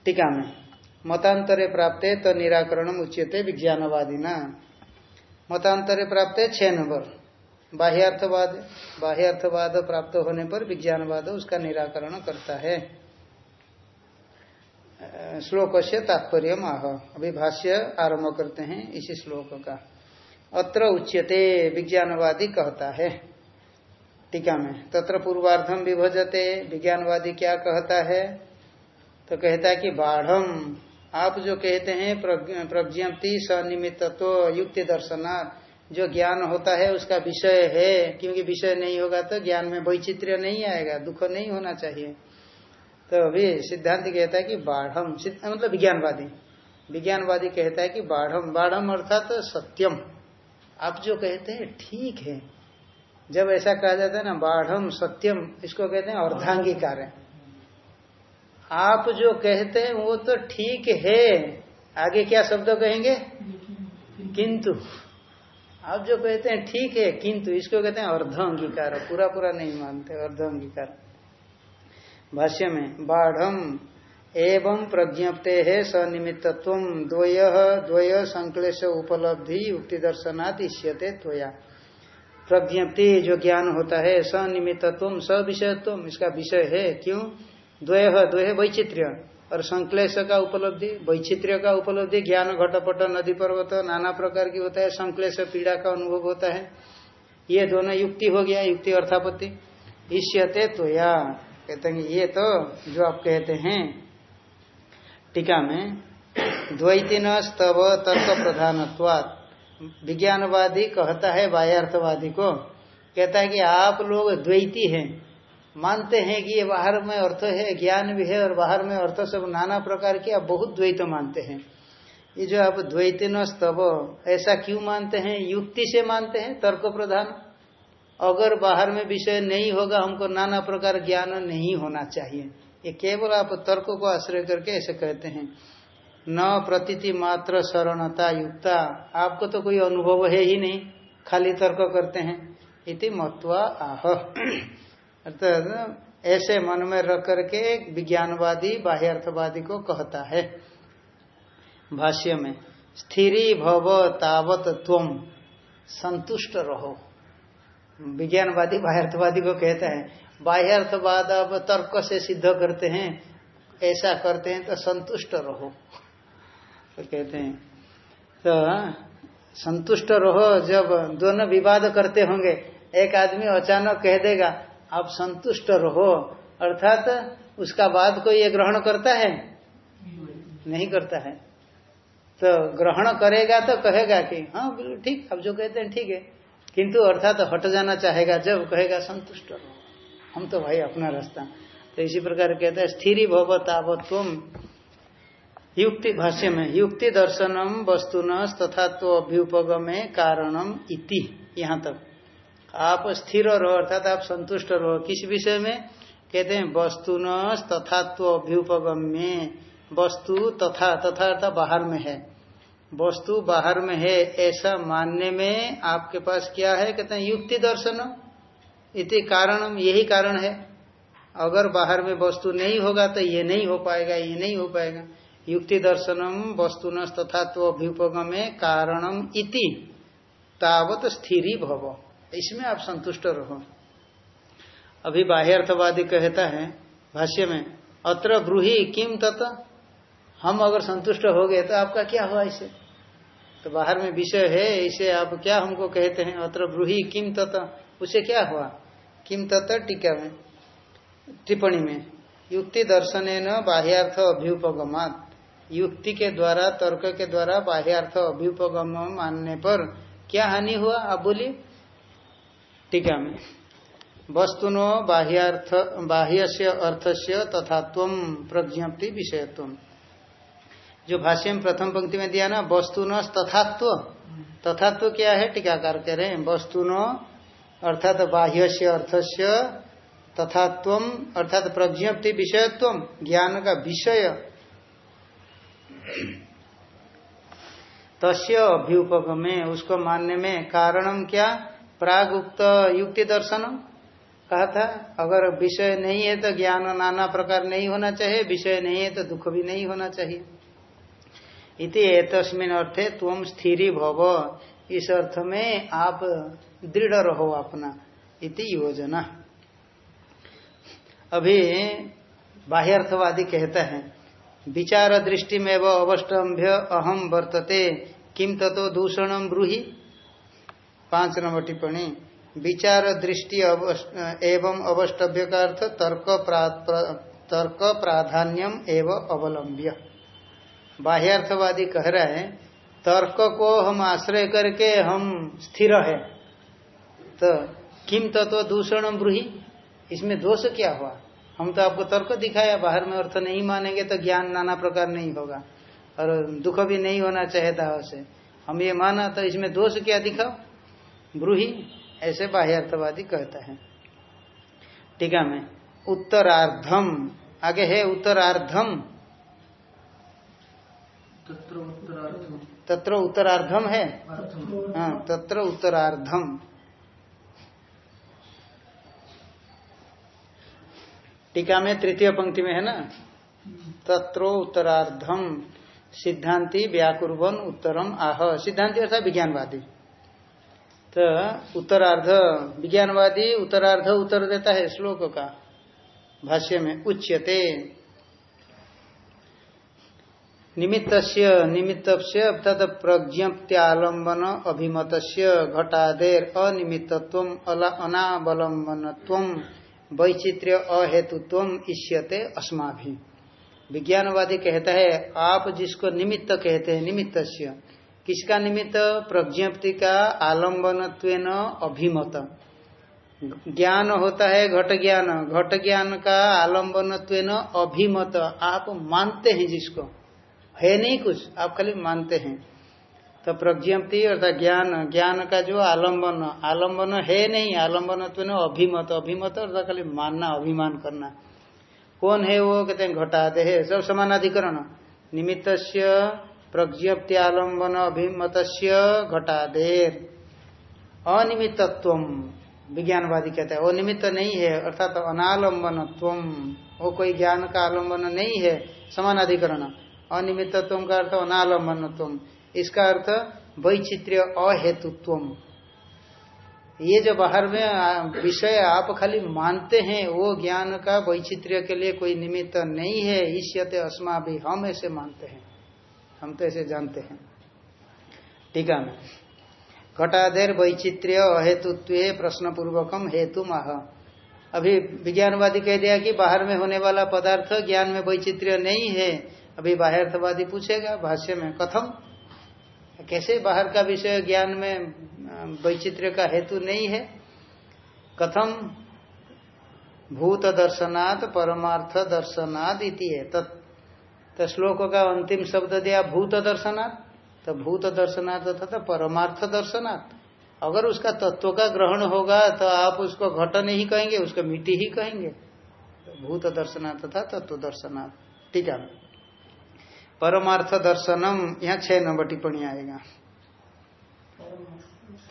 टीका में मतांतरे प्राप्त है तो निराकरण उच्यते विज्ञानवादी ना मतांतरे प्राप्त है छह नंबर। बाह्यार्थवाद बाह्यार्थवाद प्राप्त होने पर विज्ञानवाद उसका निराकरण करता है। श्लोक से तात्पर्य आह। अभी भाष्य आरंभ करते हैं इसी श्लोक का। अत्र उच्यते, विज्ञानवादी कहता है। टीका में। तत्र पूर्वार्धम विभजते, विज्ञानवादी क्या कहता है? तो कहता है कि बाढ़ आप जो कहते हैं प्रज्ञप्ति सनिमित्व युक्ति दर्शनार्थ, जो ज्ञान होता है उसका विषय है, क्योंकि विषय नहीं होगा तो ज्ञान में वैचित्र्य नहीं आएगा, दुख नहीं होना चाहिए। तो अभी सिद्धांत कहता है कि बाढ़ मतलब विज्ञानवादी। विज्ञानवादी कहता है कि बाढ़ बाढ़ अर्थात तो सत्यम। आप जो कहते हैं, ठीक है। जब ऐसा कहा जाता है ना बाढ़ सत्यम, इसको कहते हैं अर्धांगी कार्य आप जो कहते हैं वो तो ठीक है। आगे क्या शब्द कहेंगे? किंतु। आप जो कहते हैं ठीक है, किंतु, इसको कहते हैं अर्ध अंगीकार पूरा पूरा नहीं मानते अर्ध अंगीकार भाष्य में बाढ़ एवं प्रज्ञप्ते है सनिमित्व द्वय द्वय संकलेश उपलब्धि युक्ति दर्शनात् इष्यते त्वया। प्रज्ञप्ति जो ज्ञान होता है सनिमित्व स विषयत्व इसका विषय है, क्यों? द्वय द्वय वैचित्र्य। और संकलेश का उपलब्धि, वैचित्र्य का उपलब्धि, ज्ञान, घटपट, नदी पर्वत, नाना प्रकार की होता है, संकलेश, पीड़ा का अनुभव होता है। ये दोनों युक्ति हो गया, युक्ति अर्थापत्ति। ईष्यते तो या कहते हैं ये तो जो आप कहते हैं, टीका में द्वैतीन स्तव तत्व प्रधानत्वात। विज्ञानवादी कहता है, बाह्यार्थवादी को। कहता है कि आप लोग द्वैती हैं। मानते हैं कि ये बाहर में अर्थ है, ज्ञान भी है और बाहर में अर्थ सब नाना प्रकार के आप बहुत द्वैत मानते हैं। ये जो आप द्वैत न स्तव, ऐसा क्यों मानते हैं? युक्ति से मानते हैं, तर्क प्रधान। अगर बाहर में विषय नहीं होगा, हमको नाना प्रकार ज्ञान नहीं होना चाहिए। ये केवल आप तर्क को आश्रय करके ऐसे कहते हैं। न प्रतीति मात्र शरणता युक्ता। आपको तो कोई अनुभव है ही नहीं, खाली तर्क करते हैं। इति मत्वा आह। अर्थात ऐसे मन में रख करके एक विज्ञानवादी, बाह्यर्थवादी को कहता है। भाष्य में, स्थिरी भव तावत तुम संतुष्ट रहो। विज्ञानवादी, बाह्यर्थवादी को कहता है, बाह्यर्थवाद अब तर्क से सिद्ध करते हैं, ऐसा करते हैं तो संतुष्ट रहो। तो कहते हैं तो संतुष्ट रहो जब दोनों विवाद करते होंगे, एक आदमी अचानक कह देगा आप संतुष्ट रहो, अर्थात उसका बाद कोई ये ग्रहण करता है? नहीं करता है। तो ग्रहण करेगा तो कहेगा कि हाँ बिल्कुल ठीक, आप जो कहते हैं ठीक है। किंतु अर्थात तो हट जाना चाहेगा, जब कहेगा संतुष्ट रहो। हम तो भाई अपना रास्ता। तो इसी प्रकार कहते हैं, स्थिर भव तावत्व युक्ति भाष्य में, युक्ति दर्शनम वस्तुन तथा तो अभ्युपगमे कारणम इति, यहाँ तक। आप स्थिर रहो, अर्थात आप संतुष्ट रहो। किस विषय में? कहते हैं वस्तु न तथात्व अभ्युपगम्य वस्तु तथा तथा अर्थात बाहर में है। वस्तु बाहर में है, ऐसा मानने में आपके पास क्या है? कहते हैं, युक्ति दर्शन। इति कारण यही कारण है। अगर बाहर में वस्तु नहीं होगा तो ये नहीं हो पाएगा, ये नहीं हो पाएगा। युक्ति दर्शनम वस्तु न तथा तो अभ्युपगमे कारणम इति। तावत स्थिरी भव। इसमें आप संतुष्ट रहो। अभी बाह्यर्थवादी कहता है, भाष्य में, अत्र ब्रूही किम तत्? हम अगर संतुष्ट हो गए तो आपका क्या हुआ इसे? तो बाहर में विषय है, इसे आप क्या हमको कहते हैं? अत्र ब्रूही किम तत्? उसे क्या हुआ? किम तत्? टीका में, टिप्पणी में, युक्ति दर्शन न बाह्यार्थ अभ्युपगमात। युक्ति के द्वारा, तर्क के द्वारा बाह्यार्थ अभ्युपगम मानने पर क्या हानि हुआ? आप बोलिए। टीका में वस्तुनो बाह्य से अर्थ से तथा प्रज्ञप्ति विषयत्व। जो भाष्य में प्रथम पंक्ति में दिया ना वस्तु न तथात्व। तथात्व क्या है? टीकाकार कह रहे हैं वस्तु अर्थात बाह्य से अर्थस्य तथात्व अर्थात प्रज्ञप्ति विषयत्व, ज्ञान का विषय। तस्य अभ्युपगमे, उसको मानने में कारणम क्या? प्राग उक्त युक्ति दर्शनम। कहा था, अगर विषय नहीं है तो ज्ञान नाना प्रकार नहीं होना चाहिए, विषय नहीं है तो दुख भी नहीं होना चाहिए। इति एतस्मिन अर्थे तुम स्थिरी भव। इस अर्थ में आप दृढ़ रहो अपना, इति योजना। अभी बाह्यर्थवादी कहता है विचार दृष्टि में वो अवस्टम्भ्य अहम वर्तते किम ततो दूषणम ब्रूही? पाँच नंबर टिप्पणी। विचार दृष्टि एवं अवस्टभ्य का अर्थ तर्क तर्क प्राधान्यम एवं अवलंब्य। बाह्यार्थवादी कह रहा है, तर्क को हम आश्रय करके हम स्थिर है। तो किम तत्व दूषण ब्रूही? इसमें दोष क्या हुआ? हम तो आपको तर्क दिखाया, बाहर में अर्थ नहीं मानेंगे तो ज्ञान नाना प्रकार नहीं होगा। और दुख भी नहीं होना चाहिए दाव से। हम ये माना तो इसमें दोष क्या दिखाओ ब्रूही ऐसे बाह्यार्थवादी कहता है। टीका में उत्तरार्धम आगे है उत्तरार्धम। तत्र उत्तरार्धम। है? हाँ तत्र उत्तरार्धम। टीका में तृतीय पंक्ति में है ना? तत्रो उत्तरार्धम सिद्धांति व्याकुर्वन उत्तरम आह। सिद्धांति अर्थात विज्ञानवादी। तो उत्तरार्ध, विज्ञानवादी उत्तरार्ध उत्तर देता है श्लोक का, भाष्य में, उच्यते। निमित्त निमित्त अर्थात प्रज्ञप्त्यालंबन अभिमत घटादेर अनिमित्व अनावलंबन वैचित्र्य, अहेतुत्व, इष्यते, अस्माभि। विज्ञानवादी कहता है, आप जिसको निमित्त कहते हैं निमित्त किसका निमित्त? प्रज्ञप्ति का आलंबन अभिमत। ज्ञान होता है घट ज्ञान। घट ज्ञान का आलंबन अभिमत। आप मानते हैं जिसको। है नहीं कुछ, आप खाली मानते हैं। तो प्रज्ञप्ति अर्थात ज्ञान। ज्ञान का जो आलंबन। आलंबन है नहीं आलंबन अभिमत। अभिमत अर्थात खाली मानना, अभिमान करना। कौन है वो? कहते हैं घटाते है सब समानाधिकरण। निमित्त प्रज्ञप्ति आलंबन अभिमत घटादेर अनिमित्व विज्ञानवादी कहते हैं अनिमित्त नहीं है, अर्थात तो अनालंबन वो कोई ज्ञान का आलंबन नहीं है, समानाधिकरण। अनिमित्व का अर्थ अनालंबन इसका अर्थ वैचित्र्य, अहेतुत्व। ये जो बाहर में विषय आप खाली मानते हैं, वो ज्ञान का वैचित्र्य के लिए कोई निमित्त नहीं है ईष्यते अस्मा भी हम ऐसे मानते हैं। हम तो ऐसे जानते हैं। टीका में घटाधेर वैचित्र्य अहेतुत्व प्रश्न पूर्वकम हेतु माह अभी विज्ञानवादी कह दिया कि बाहर में होने वाला पदार्थ ज्ञान में वैचित्र्य नहीं है। अभी बाह्यर्थवादी पूछेगा, भाष्य में कथम? कैसे बाहर का विषय ज्ञान में वैचित्र्य का हेतु नहीं है? कथम? भूत दर्शनात् परमार्थ दर्शनाद इति है। तो श्लोक का अंतिम शब्द दिया भूत दर्शनात्। तो भूत दर्शनात् तथा परमार्थ दर्शनात्। अगर उसका तत्व का ग्रहण होगा तो आप उसको घट नहीं कहेंगे, उसको मिट्टी ही कहेंगे। भूत दर्शनात् तथा तत्व दर्शनात्। ठीक है। परमार्थ दर्शनम, यहाँ छह नंबर टिप्पणी आएगा।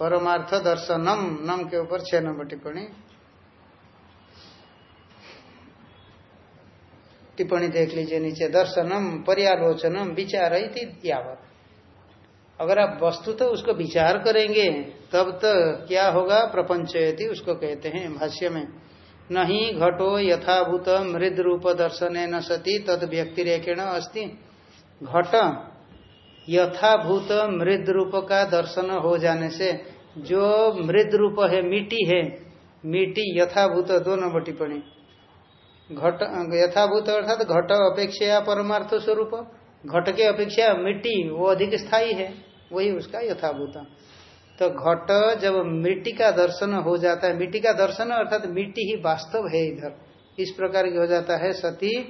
परमार्थ दर्शनम, नम के ऊपर छह नंबर टिप्पणी। टिप्पणी देख लीजिए नीचे, दर्शनम, पर्यालोचनम, विचार यावत। अगर आप वस्तु तो उसको विचार करेंगे, तब तो क्या होगा? प्रपंचयति उसको कहते हैं भाष्य में। नहीं घटो यथाभूत मृद रूप दर्शन न सती, तद व्यक्ति रेखेण अस्ति। घट, यथाभूत मृद रूप का दर्शन हो जाने से, जो मृद रूप है, मिट्टी है, मिट्टी यथाभूत, दो नंबर टिप्पणी। घट, यथाभूत अर्थात घट अपेक्षा परमार्थ स्वरूप, घट के अपेक्षा मिट्टी, वो अधिक स्थायी है, वही उसका यथाभूत। तो घट जब मिट्टी का दर्शन हो जाता है, मिट्टी का दर्शन अर्थात मिट्टी ही वास्तव है इधर। इस प्रकार की हो जाता है सती,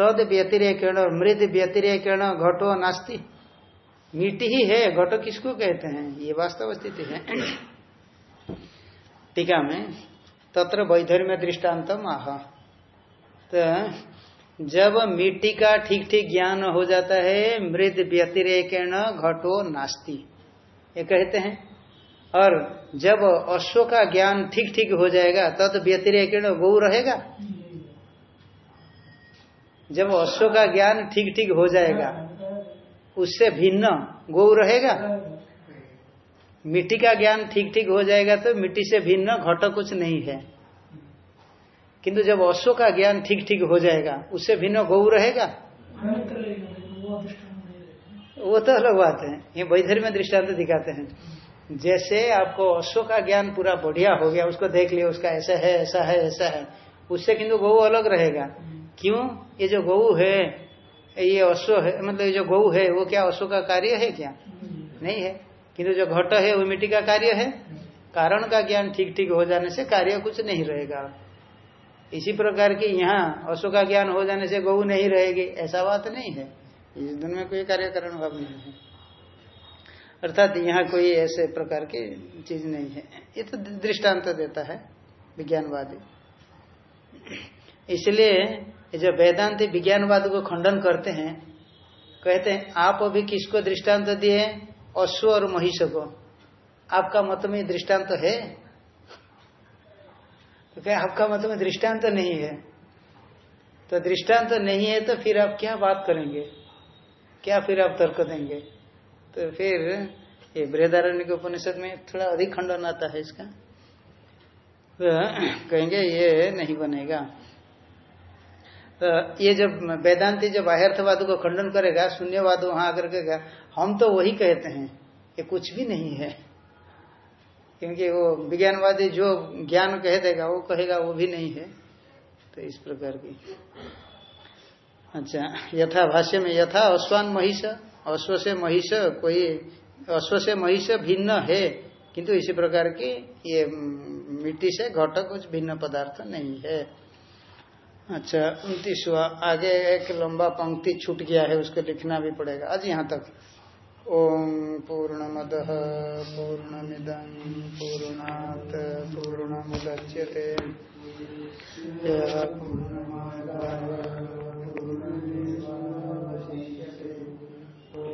तद व्यतिरेकण, मृद व्यतिरेकण, घटो नास्ती। मिट्टी ही है, घटो किसको कहते हैं? ये वास्तव स्थिति है। टीका में, तत्र वैधर्म्य दृष्टान्तम आह। तो जब मिट्टी का ठीक ठीक ज्ञान हो जाता है, मृद व्यतिरेकेण घटो नास्ती। ये कहते हैं। और जब अश्व का ज्ञान ठीक ठीक हो जाएगा, तद व्यतिरेकेण गौ रहेगा? जब अश्व का ज्ञान ठीक ठीक हो जाएगा, उससे भिन्न गौ रहेगा? मिट्टी का ज्ञान ठीक ठीक हो जाएगा तो मिट्टी से भिन्न घट कुछ नहीं है। किंतु जब अश्व का ज्ञान ठीक ठीक हो जाएगा, उससे भिन्न गौ रहेगा? वो तो अलग बात है। ये वैधर में दृष्टांत दिखाते हैं। जैसे आपको अश्व का ज्ञान पूरा बढ़िया हो गया, उसको देख लिया, उसका ऐसा है ऐसा है ऐसा है, उससे किंतु गौ अलग रहेगा। क्यों? ये जो गौ है, ये अश्व है मतलब ये जो गौ है, वो क्या अश्व का कार्य है क्या? नहीं है। किंतु जो घट है, वो मिट्टी का कार्य है। कारण का ज्ञान ठीक ठीक हो जाने से कार्य कुछ नहीं रहेगा। इसी प्रकार की यहाँ अशु का ज्ञान हो जाने से गौ नहीं रहेगी। ऐसा बात नहीं है। इस दिन में कोई कार्य कारण भाव नहीं है। अर्थात यहाँ कोई ऐसे प्रकार की चीज़ नहीं है। ये तो दृष्टांत देता है विज्ञानवादी। इसलिए जो वेदांति विज्ञानवाद को खंडन करते हैं, कहते हैं, आप अभी किसको दृष्टांत दिए? अश्व और महिष को आपका मत में दृष्टांत है? तो क्या आपका मत में दृष्टांत तो नहीं है। तो दृष्टांत तो नहीं है तो फिर आप क्या बात करेंगे? क्या फिर आप तर्क देंगे? तो फिर ये बृहदारण्य के उपनिषद में थोड़ा अधिक खंडन आता है इसका। तो कहेंगे, ये नहीं बनेगा। तो ये जब वेदांति जब बाह्यर्थवाद को खंडन करेगा, शून्यवाद वहाँ आकर के हम तो वही कहते हैं, ये कुछ भी नहीं है। क्योंकि वो विज्ञानवादी जो ज्ञान कह देगा, वो कहेगा, वो भी नहीं है। तो इस प्रकार की। अच्छा यथा भाष्य में यथा अश्वान महिष, अश्व से महिष कोई, अश्व से महिष भिन्न है। किंतु इसी प्रकार की ये मिट्टी से घट कुछ भिन्न पदार्थ नहीं है। अच्छा उन्तीसवा, आगे एक लंबा पंक्ति छूट गया है, उसको लिखना भी पड़ेगा। आज यहाँ तक। पूर्णमद पूर्णमिदं पूर्णात् पूर्णमुदच्यते।